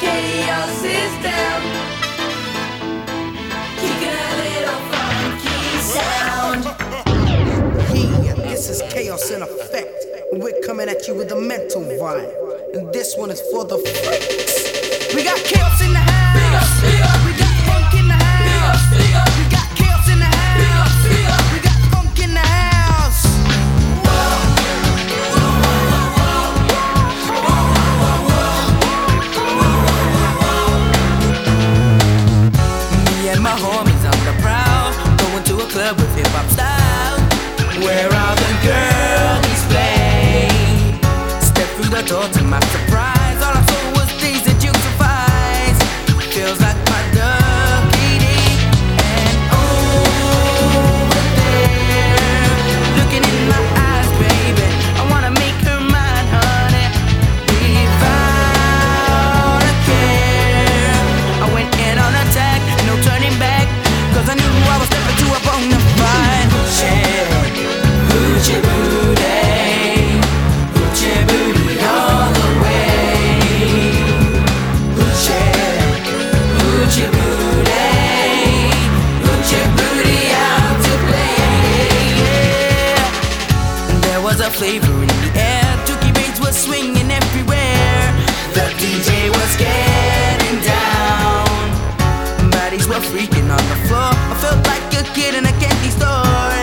chaos is down. Kicking a little funky sound. Yeah, this is chaos in effect. We're coming at you with a mental vibe. And this one is for the freaks. We got chaos in the house. We got funk door to my surprise, was in the air. Dookie Bates was swinging everywhere. The DJ was getting down. Bodies were freaking on the floor. I felt like a kid in a candy store.